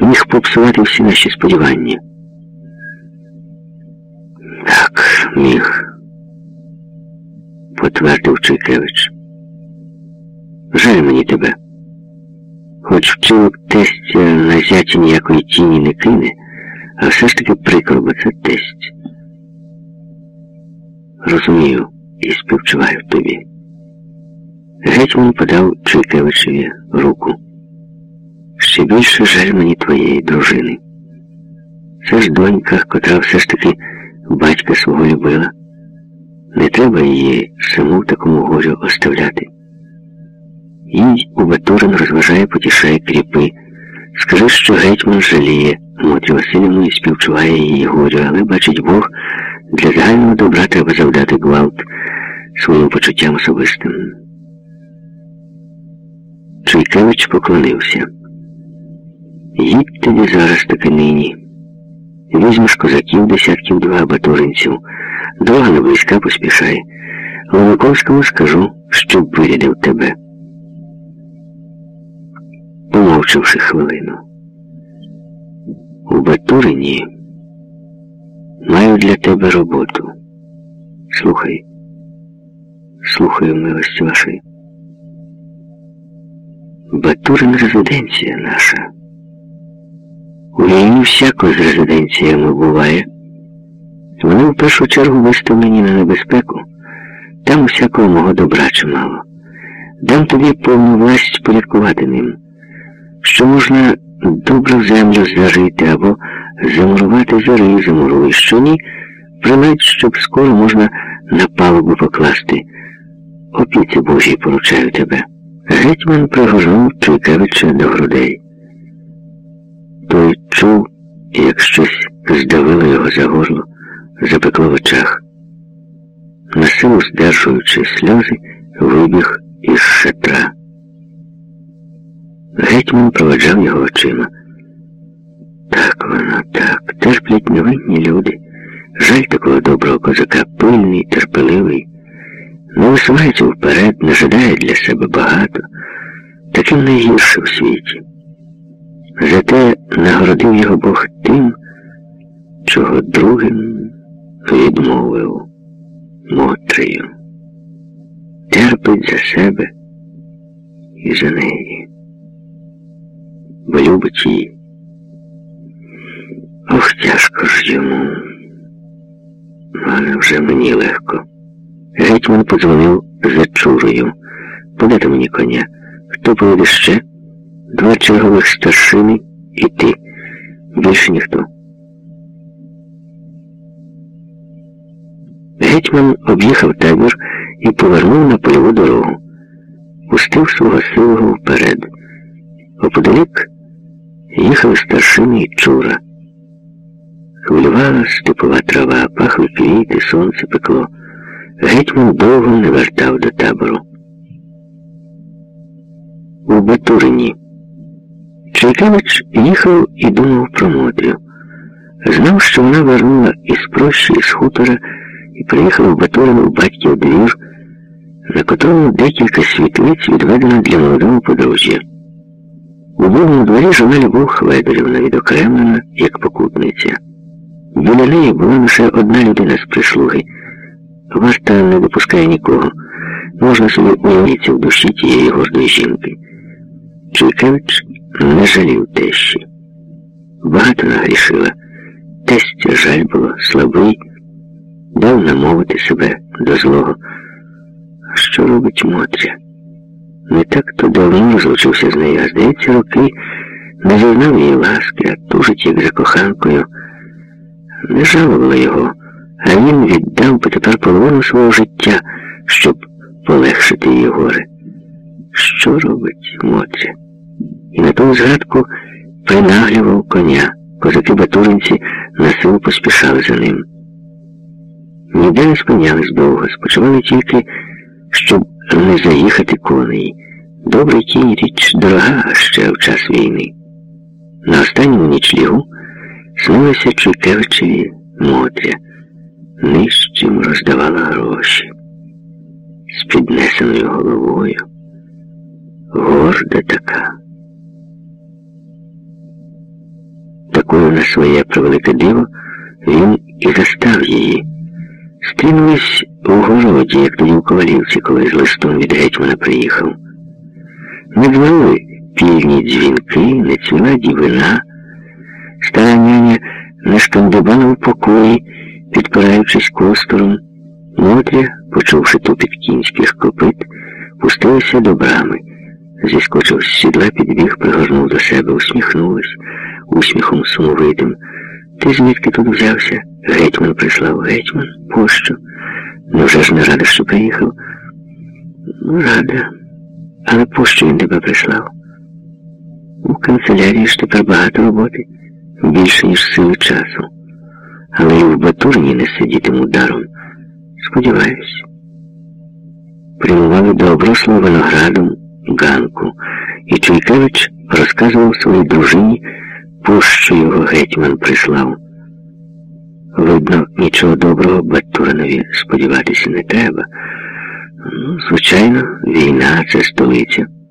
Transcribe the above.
міг попсувати всі наші сподівання. Так, міг, потвердив Чайкевич. Жаль мені тебе. Хоч вчинок тестя на зяті ніякої тіні не кине, а все ж таки прикро, бо це тесть. Розумію і співчуваю тобі. Гетьман подав Чуйкевичеві руку. Ще більше жаль мені твоєї дружини. Це ж донька, котра все ж таки батька свого любила. Не треба її саму в такому горю оставляти. Їй Батурин розважає, потішає кріпи. Скажи, що гетьман жаліє Мотрі Васильівну і співчуває її горю, але бачить Бог, для загального добра треба завдати гвалт своїм почуттям особистим. Чуйкевич поклонився. Їдь тоді зараз таки нині. Візьмеш козаків, десятків два батуринців. Дорога не близька поспішай. Ломаковському скажу, щоб вирядив тебе. Помовчавши хвилину. У Батурині маю для тебе роботу. Слухай. Слухаю милості вашої. Батурин резиденція наша. У війні всяко з резиденціями буває. Вони в першу чергу виставлені на небезпеку. Там усякого мого добра чимало. Дам тобі повну власть порядкувати ним, що можна добру землю зарити або замурувати зари замуруй, що ні, примать, щоб скоро можна на палубу покласти. Опіці Божій поручаю тебе. Гетьман пригорнув Чуйкевича до грудей. Той чув, як щось здавило його за горло, запекло в очах. Насилу здержуючи сльози, вибіг із шатра. Гетьман проведжав його очима. Так воно, так, терплять невинні люди. Жаль такого доброго козака, пильний, терпеливий, не висувається вперед, не жадає для себе багато, таким найгірше в світі. Зате нагородив його Бог тим, чого другим відмовив Мотрею. Терпить за себе і за неї, бо любить її. Ох, тяжко ж йому, але вже мені легко. Гетьман подзвонив за чурою. Подати мені коня. Хто поїде ще? Два чергових старшини і ти. Більше ніхто. Гетьман об'їхав табір і повернув на польову дорогу. Пустив свого силого вперед. Оподалік їхали старшини і чура. Хвилювала степова трава, пахли квіти, сонце пекло. Гетьман довго не вертав до табору. У Батурині. Чайкевич їхав і думав про Мотрю. Знав, що вона вернула із прощі, з хутора і приїхала в Батурин у батьків двір, на котрому декілька світлиць відведено для молодого подружжя. У другому дворі жила Любов Хведорівна відокремлена, як покутниця. Біля неї була лише одна людина з прислуги. Варта не допускає нікого. Можна собі уявитися в душі тієї гордої жінки. Чуйкевич не жалів тещі. Багато нагрішила. Тестя жаль було, слабий, дав намовити себе до злого. А що робить Мотря? Не так то давно розлучився з нею, а здається, роки не зазнав її ласки, а тужить, як за коханкою. Не жалувала його а він віддав би тепер половину свого життя, щоб полегшити її горе. Що робить Мотря? І на ту згадку принаглював коня. Козаки батуринці на силу поспішали за ним. Ніде не спинялись довго, спочивали тільки, щоб не заїхати коней. Добрий кінь річ дорога ще в час війни. На останньому нічлігу снилася Чуйкевичеві Мотря нижчим роздавала гроші з піднесеною головою. Горда така. Такою на своє превелике диво, він і застав її. Стрінулись у городі, як тоді у Ковалівці, коли з листом від гетьмана приїхав. Не дзвонили пільні дзвінки, не цвіла дівина. Стара няня не шкандибала в покої, підпираючись костором. Мотря, почувши тупіт кінських копит, пустилася до брами. Зіскочив з сідла, підбіг, пригорнув до себе, усміхнулась, усміхом сумовитим. Ти звідки тут взявся? Гетьман прислав. Гетьман? Пощо? Ну вже ж не рада, що приїхав. Ну, рада. Але пощо він тебе прислав? У канцелярії ж тепер багато роботи, більше, ніж сили часу. Але і в Батурні не сидітиму даром. Сподіваюсь. Прямували до оброслого виноградом Ганку, і Чуйкевич розказував своїй дружині, пощо його гетьман прислав. Видно, нічого доброго Баттуранові сподіватися не треба. Ну, Звичайно, війна це столиця.